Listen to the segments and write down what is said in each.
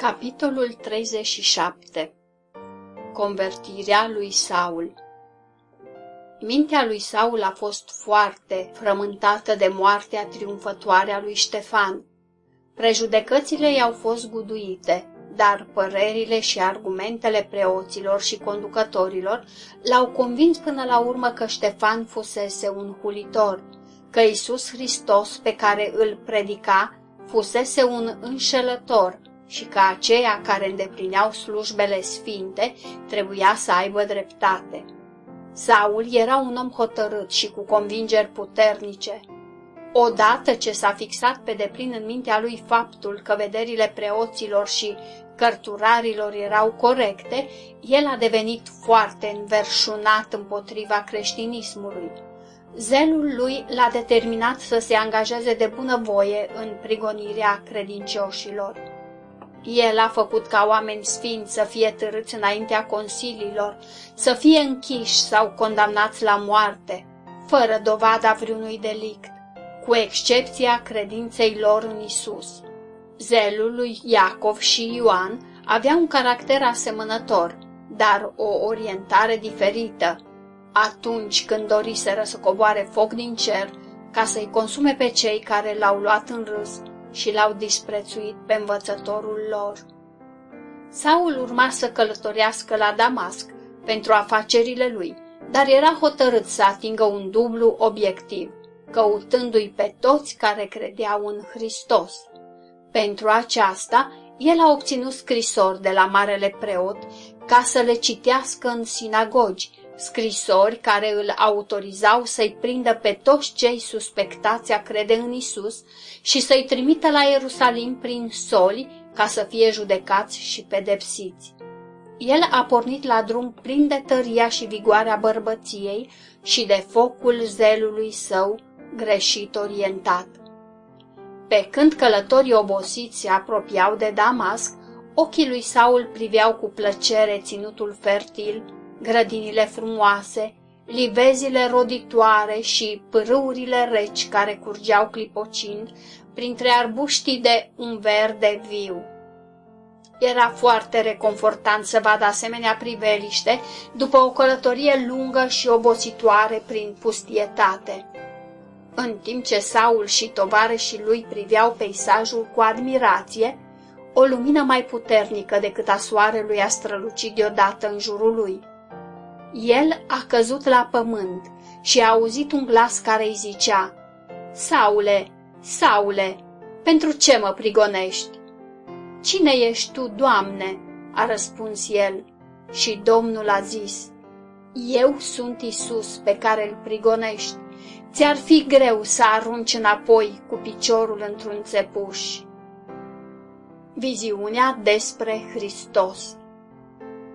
Capitolul 37 Convertirea lui Saul Mintea lui Saul a fost foarte frământată de moartea triumfătoare a lui Ștefan. Prejudecățile i-au fost guduite, dar părerile și argumentele preoților și conducătorilor l-au convins până la urmă că Ștefan fusese un hulitor, că Isus Hristos pe care îl predica fusese un înșelător, și că aceia care îndeplineau slujbele sfinte trebuia să aibă dreptate. Saul era un om hotărât și cu convingeri puternice. Odată ce s-a fixat pe deplin în mintea lui faptul că vederile preoților și cărturarilor erau corecte, el a devenit foarte înverșunat împotriva creștinismului. Zelul lui l-a determinat să se angajeze de bunăvoie în prigonirea credincioșilor. El a făcut ca oameni sfinți să fie târâți înaintea consiliilor, să fie închiși sau condamnați la moarte, fără dovada vreunui delict, cu excepția credinței lor în Isus. Zelul lui Iacov și Ioan avea un caracter asemănător, dar o orientare diferită. Atunci când doriseră să coboare foc din cer, ca să-i consume pe cei care l-au luat în râs, și l-au disprețuit pe învățătorul lor. Saul urma să călătorească la Damasc pentru afacerile lui, dar era hotărât să atingă un dublu obiectiv, căutându-i pe toți care credeau în Hristos. Pentru aceasta, el a obținut scrisori de la marele preot ca să le citească în sinagogi, scrisori care îl autorizau să-i prindă pe toți cei suspectați a crede în Isus și să-i trimită la Ierusalim prin soli ca să fie judecați și pedepsiți. El a pornit la drum plin de tăria și vigoarea bărbăției și de focul zelului său greșit orientat. Pe când călătorii obosiți se apropiau de Damasc, ochii lui Saul priveau cu plăcere ținutul fertil, grădinile frumoase, livezile roditoare și pârâurile reci care curgeau clipocind printre arbuștii de un verde viu. Era foarte reconfortant să vadă asemenea priveliște după o călătorie lungă și obositoare prin pustietate. În timp ce Saul și tovarășii lui priveau peisajul cu admirație, o lumină mai puternică decât a soarelui a strălucit deodată în jurul lui. El a căzut la pământ și a auzit un glas care îi zicea, Saule, Saule, pentru ce mă prigonești? Cine ești tu, Doamne? a răspuns el și Domnul a zis, Eu sunt Isus pe care îl prigonești. Ți-ar fi greu să arunci înapoi cu piciorul într-un țepuș. Viziunea despre Hristos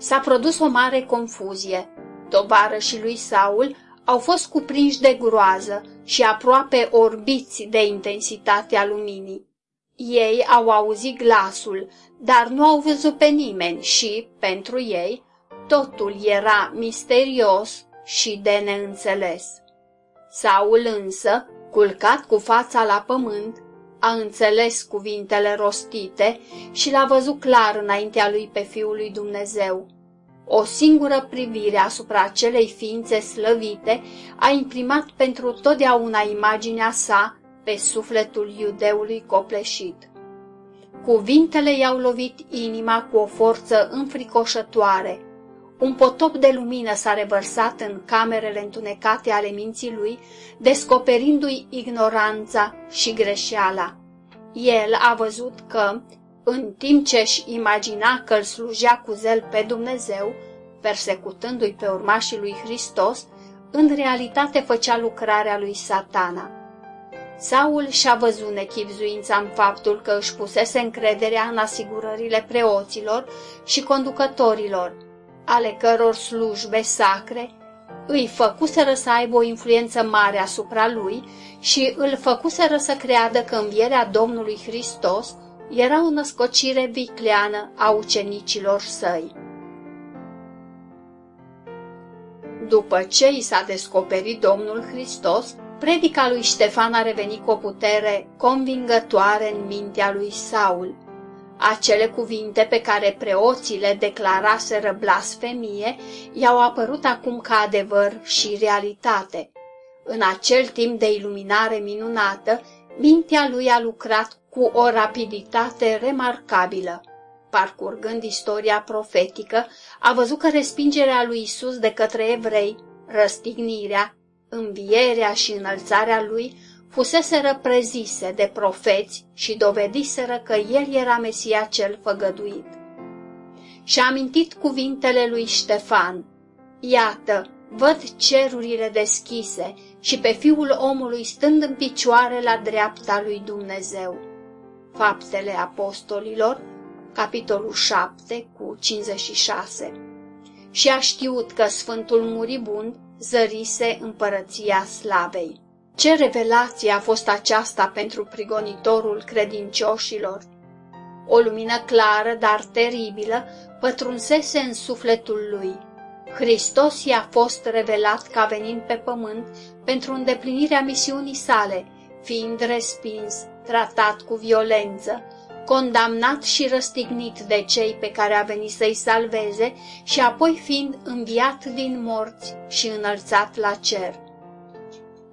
S-a produs o mare confuzie. Tovarășii lui Saul au fost cuprinși de groază și aproape orbiți de intensitatea luminii. Ei au auzit glasul, dar nu au văzut pe nimeni și, pentru ei, totul era misterios și de neînțeles. Saul însă, culcat cu fața la pământ, a înțeles cuvintele rostite și l-a văzut clar înaintea lui pe Fiul lui Dumnezeu. O singură privire asupra acelei ființe slăvite a imprimat pentru totdeauna imaginea sa pe sufletul iudeului copleșit. Cuvintele i-au lovit inima cu o forță înfricoșătoare. Un potop de lumină s-a revărsat în camerele întunecate ale minții lui, descoperindu-i ignoranța și greșeala. El a văzut că, în timp ce își imagina că îl slujea cu zel pe Dumnezeu, persecutându-i pe urmașii lui Hristos, în realitate făcea lucrarea lui satana. Saul și-a văzut nechipzuința în faptul că își pusese încrederea în asigurările preoților și conducătorilor, ale căror slujbe sacre îi făcuseră să aibă o influență mare asupra lui și îl făcuseră să creadă că învierea Domnului Hristos era o născocire vicleană a ucenicilor săi. După ce i s-a descoperit Domnul Hristos, predica lui Ștefan a revenit cu o putere convingătoare în mintea lui Saul. Acele cuvinte pe care preoții le declaraseră blasfemie i-au apărut acum ca adevăr și realitate. În acel timp de iluminare minunată, mintea lui a lucrat cu o rapiditate remarcabilă. Parcurgând istoria profetică, a văzut că respingerea lui Isus de către evrei, răstignirea, învierea și înălțarea lui fusese prezise de profeți și dovediseră că el era Mesia cel făgăduit. Și-a amintit cuvintele lui Ștefan, Iată, văd cerurile deschise și pe fiul omului stând în picioare la dreapta lui Dumnezeu. Faptele apostolilor, capitolul 7 cu 56 Și a știut că Sfântul Muribund zărise împărăția slavei. Ce revelație a fost aceasta pentru prigonitorul credincioșilor! O lumină clară, dar teribilă, pătrunsese în sufletul lui. Hristos i-a fost revelat ca venind pe pământ pentru îndeplinirea misiunii sale, fiind respins, tratat cu violență, condamnat și răstignit de cei pe care a venit să-i salveze și apoi fiind înviat din morți și înălțat la cer.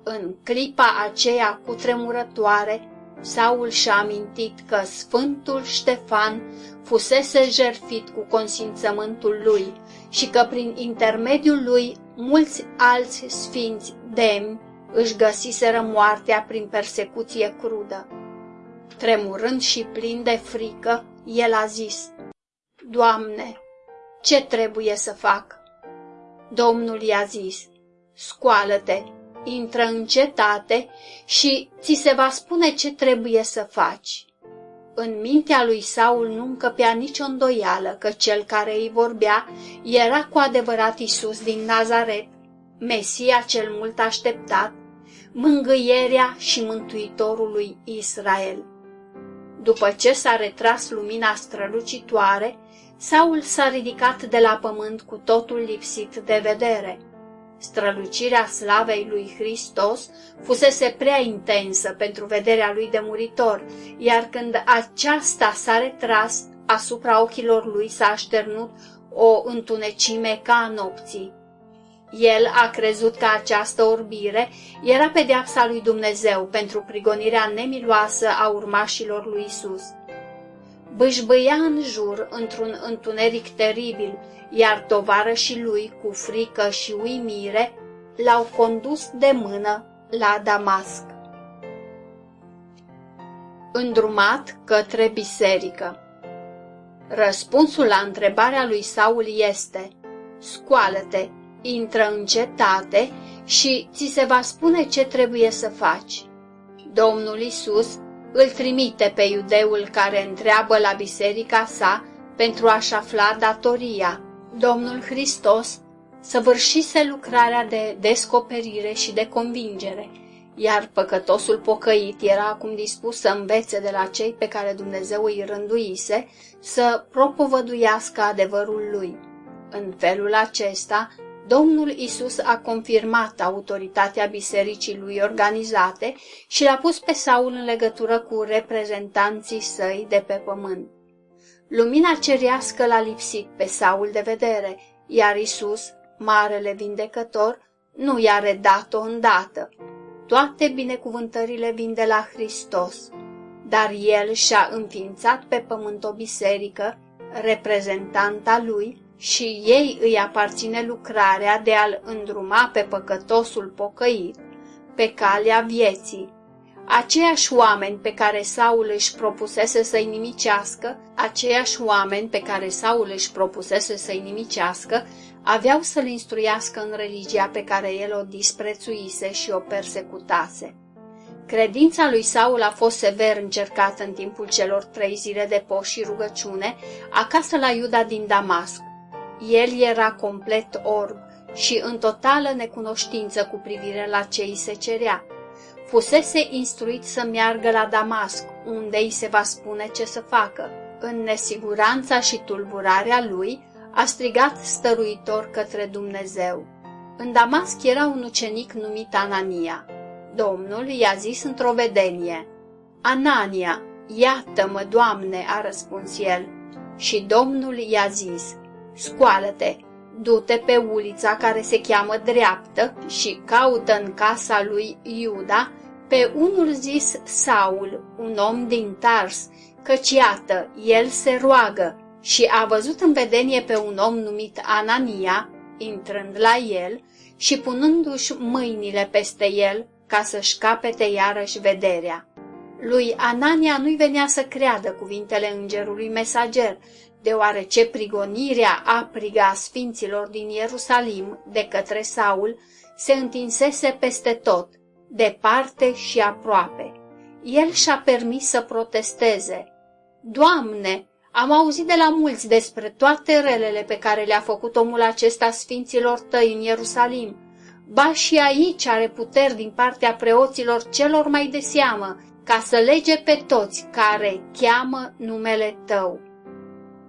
În clipa aceea cu tremurătoare, Saul și-a amintit că Sfântul Ștefan fusese jerfit cu consimțământul lui și că prin intermediul lui mulți alți sfinți demni își găsiseră moartea prin persecuție crudă. Tremurând și plin de frică, el a zis, Doamne, ce trebuie să fac? Domnul i-a zis, Scoală-te, intră în cetate și ți se va spune ce trebuie să faci. În mintea lui Saul nu încăpea nicio îndoială că cel care îi vorbea era cu adevărat Isus din Nazaret, Mesia cel mult așteptat, mângâierea și mântuitorul lui Israel. După ce s-a retras lumina strălucitoare, Saul s-a ridicat de la pământ cu totul lipsit de vedere. Strălucirea slavei lui Hristos fusese prea intensă pentru vederea lui de muritor, iar când aceasta s-a retras, asupra ochilor lui s-a așternut o întunecime ca a nopții. El a crezut că această orbire era pedeapsa lui Dumnezeu pentru prigonirea nemiloasă a urmașilor lui Isus. Bâșbâia în jur într-un întuneric teribil, iar tovarășii lui, cu frică și uimire, l-au condus de mână la Damasc. Îndrumat către biserică Răspunsul la întrebarea lui Saul este Scoală-te, intră în cetate și ți se va spune ce trebuie să faci. Domnul Isus îl trimite pe iudeul care întreabă la biserica sa pentru a-și afla datoria. Domnul Hristos săvârșise lucrarea de descoperire și de convingere, iar păcătosul pocăit era acum dispus să învețe de la cei pe care Dumnezeu îi rânduise să propovăduiască adevărul lui. În felul acesta, Domnul Isus a confirmat autoritatea bisericii lui organizate și l-a pus pe Saul în legătură cu reprezentanții săi de pe pământ. Lumina cerească l-a lipsit pe Saul de vedere, iar Isus, marele vindecător, nu i-a redat-o îndată. Toate binecuvântările vin de la Hristos, dar el și-a înființat pe pământ o biserică, reprezentanta lui, și ei îi aparține lucrarea de a-l îndruma pe păcătosul pocăit pe calea vieții. Aceiași oameni pe care Saul își propusese să-i nimicească, aceiași oameni pe care Saul își propusese să-i nimicească, aveau să-l instruiască în religia pe care el o disprețuise și o persecutase. Credința lui Saul a fost sever încercată în timpul celor trei zile de post și rugăciune acasă la Iuda din Damasc. El era complet orb și în totală necunoștință cu privire la ce îi se cerea. Fusese instruit să meargă la Damasc, unde îi se va spune ce să facă. În nesiguranța și tulburarea lui, a strigat stăruitor către Dumnezeu. În Damasc era un ucenic numit Anania. Domnul i-a zis într-o vedenie, Anania, Iată-mă, Doamne, a răspuns el. Și Domnul i-a zis, Scoală-te, du-te pe ulița care se cheamă dreaptă și caută în casa lui Iuda pe unul zis Saul, un om din Tars, căci iată, el se roagă și a văzut în vedenie pe un om numit Anania, intrând la el și punându-și mâinile peste el ca să-și capete iarăși vederea. Lui Anania nu-i venea să creadă cuvintele îngerului mesager, deoarece prigonirea aprigă a sfinților din Ierusalim de către Saul se întinsese peste tot, departe și aproape. El și-a permis să protesteze. Doamne, am auzit de la mulți despre toate relele pe care le-a făcut omul acesta sfinților tăi în Ierusalim. Ba și aici are puteri din partea preoților celor mai de seamă, ca să lege pe toți care cheamă numele tău.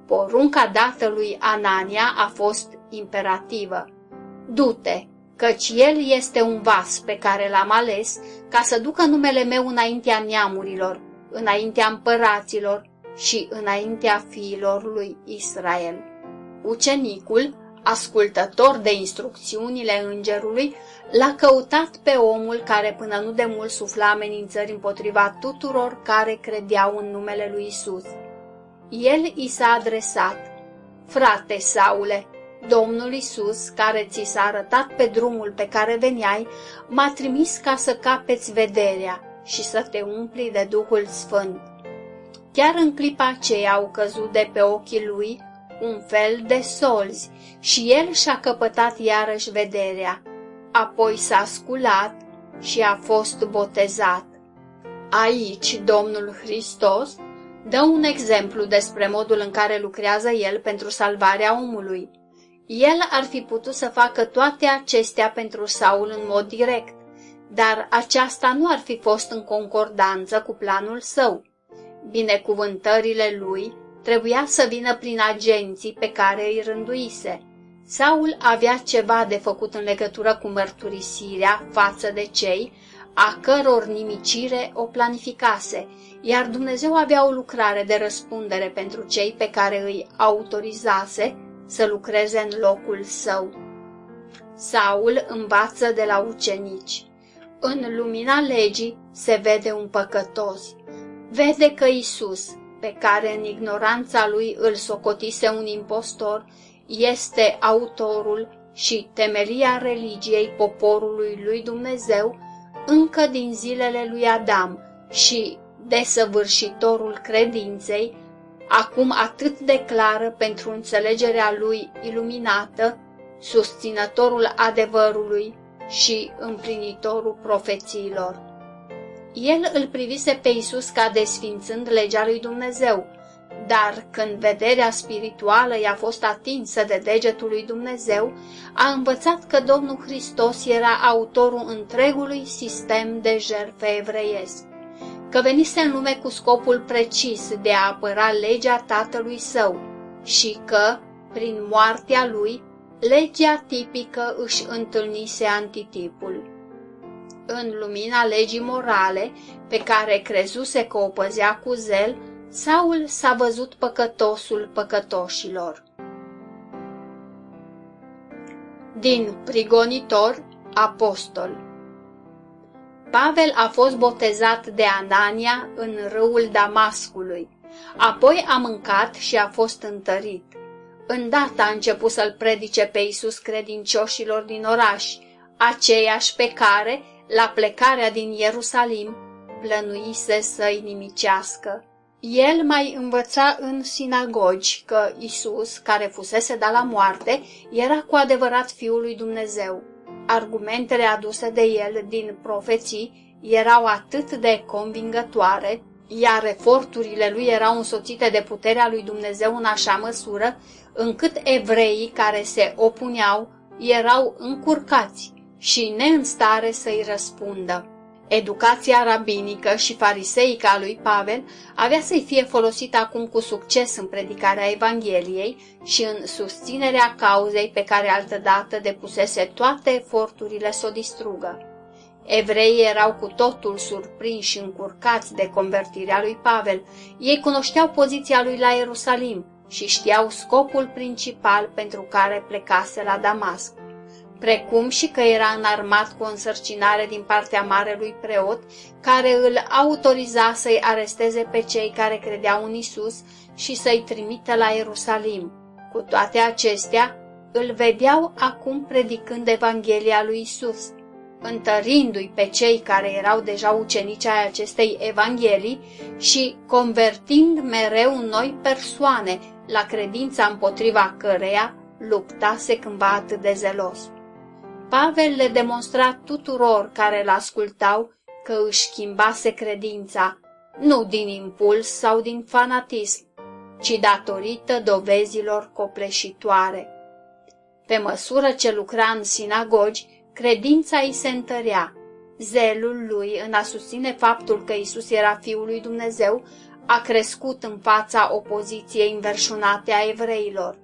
Porunca dată lui Anania a fost imperativă. Du-te, căci el este un vas pe care l-am ales ca să ducă numele meu înaintea neamurilor, înaintea împăraților și înaintea fiilor lui Israel. Ucenicul, ascultător de instrucțiunile îngerului, l-a căutat pe omul care până nu de mult sufla amenințări împotriva tuturor care credeau în numele lui Isus. El i s-a adresat, Frate Saule, Domnul Isus, care ți s-a arătat pe drumul pe care veniai, m-a trimis ca să capeți vederea și să te umpli de Duhul Sfânt. Chiar în clipa aceea au căzut de pe ochii lui un fel de solzi și el și-a căpătat iarăși vederea. Apoi s-a sculat și a fost botezat. Aici Domnul Hristos dă un exemplu despre modul în care lucrează el pentru salvarea omului. El ar fi putut să facă toate acestea pentru Saul în mod direct, dar aceasta nu ar fi fost în concordanță cu planul său. Binecuvântările lui trebuia să vină prin agenții pe care îi rânduise. Saul avea ceva de făcut în legătură cu mărturisirea față de cei a căror nimicire o planificase, iar Dumnezeu avea o lucrare de răspundere pentru cei pe care îi autorizase să lucreze în locul său. Saul învață de la ucenici. În lumina legii se vede un păcătos. Vede că Isus, pe care în ignoranța lui îl socotise un impostor, este autorul și temelia religiei poporului lui Dumnezeu încă din zilele lui Adam și desăvârșitorul credinței, acum atât de clară pentru înțelegerea lui iluminată, susținătorul adevărului și împlinitorul profețiilor. El îl privise pe Isus ca desfințând legea lui Dumnezeu, dar când vederea spirituală i-a fost atinsă de degetul lui Dumnezeu, a învățat că Domnul Hristos era autorul întregului sistem de jertfe evreiesc că venise în lume cu scopul precis de a apăra legea tatălui său și că, prin moartea lui, legea tipică își întâlnise antitipul. În lumina legii morale, pe care crezuse că o păzea cu zel, Saul s-a văzut păcătosul păcătoșilor. Din prigonitor, apostol Pavel a fost botezat de Anania în râul Damascului. Apoi a mâncat și a fost întărit. Îndată a început să-l predice pe Iisus credincioșilor din oraș, aceiași pe care, la plecarea din Ierusalim, plănuise să-i nimicească. El mai învăța în sinagogi că Isus, care fusese dat la moarte, era cu adevărat Fiul lui Dumnezeu. Argumentele aduse de el din profeții erau atât de convingătoare, iar eforturile lui erau însoțite de puterea lui Dumnezeu în așa măsură, încât evreii care se opuneau erau încurcați și neînstare să-i răspundă. Educația rabinică și fariseică a lui Pavel avea să-i fie folosită acum cu succes în predicarea Evangheliei și în susținerea cauzei pe care altădată depusese toate eforturile să o distrugă. Evreii erau cu totul surprinși și încurcați de convertirea lui Pavel. Ei cunoșteau poziția lui la Ierusalim și știau scopul principal pentru care plecase la Damasc precum și că era înarmat cu o însărcinare din partea marelui preot, care îl autoriza să-i aresteze pe cei care credeau în Isus și să-i trimită la Ierusalim. Cu toate acestea, îl vedeau acum predicând Evanghelia lui Isus, întărindu-i pe cei care erau deja ucenici ai acestei Evanghelii și convertind mereu noi persoane la credința împotriva căreia luptase cândva atât de zelos. Pavel le demonstra tuturor care îl ascultau că își schimbase credința, nu din impuls sau din fanatism, ci datorită dovezilor copleșitoare. Pe măsură ce lucra în sinagogi, credința îi se întărea. Zelul lui în a susține faptul că Isus era Fiul lui Dumnezeu a crescut în fața opoziției înverșunate a evreilor.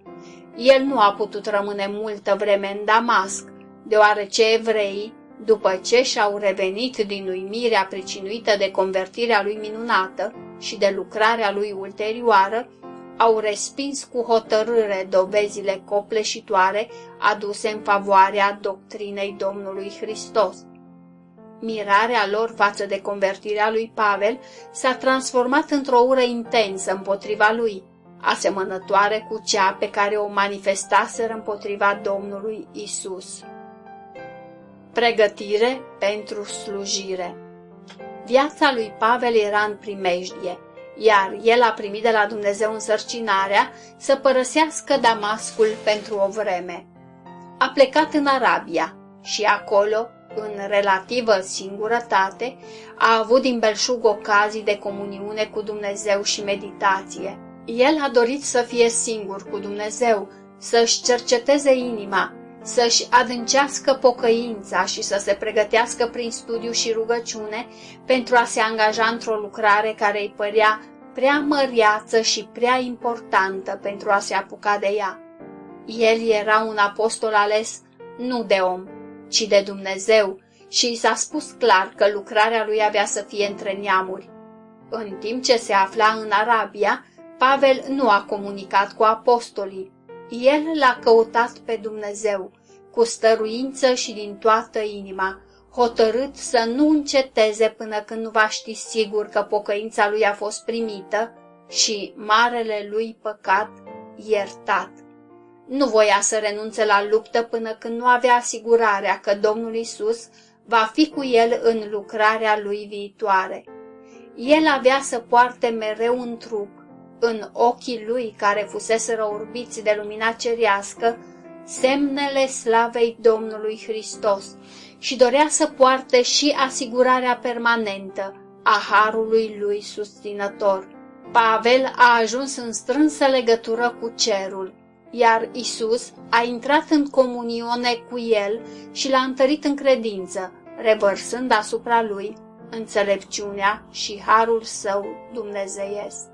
El nu a putut rămâne multă vreme în Damasc, deoarece evreii, după ce și-au revenit din uimirea pricinuită de convertirea lui minunată și de lucrarea lui ulterioară, au respins cu hotărâre dovezile copleșitoare aduse în favoarea doctrinei Domnului Hristos. Mirarea lor față de convertirea lui Pavel s-a transformat într-o ură intensă împotriva lui, asemănătoare cu cea pe care o manifestaseră împotriva Domnului Isus. Pregătire pentru slujire Viața lui Pavel era în primejdie, iar el a primit de la Dumnezeu însărcinarea să părăsească Damascul pentru o vreme. A plecat în Arabia și acolo, în relativă singurătate, a avut din belșug ocazii de comuniune cu Dumnezeu și meditație. El a dorit să fie singur cu Dumnezeu, să-și cerceteze inima, să-și adâncească pocăința și să se pregătească prin studiu și rugăciune pentru a se angaja într-o lucrare care îi părea prea măriață și prea importantă pentru a se apuca de ea. El era un apostol ales nu de om, ci de Dumnezeu și i s-a spus clar că lucrarea lui avea să fie între neamuri. În timp ce se afla în Arabia, Pavel nu a comunicat cu apostolii, el l-a căutat pe Dumnezeu, cu stăruință și din toată inima, hotărât să nu înceteze până când nu va ști sigur că pocăința lui a fost primită și marele lui păcat iertat. Nu voia să renunțe la luptă până când nu avea asigurarea că Domnul Isus va fi cu el în lucrarea lui viitoare. El avea să poarte mereu în trup în ochii lui care fuseseră urbiți de lumina cerească semnele slavei Domnului Hristos și dorea să poarte și asigurarea permanentă a harului lui susținător. Pavel a ajuns în strânsă legătură cu cerul, iar Isus a intrat în comuniune cu el și l-a întărit în credință, revărsând asupra lui înțelepciunea și harul său dumnezeiesc.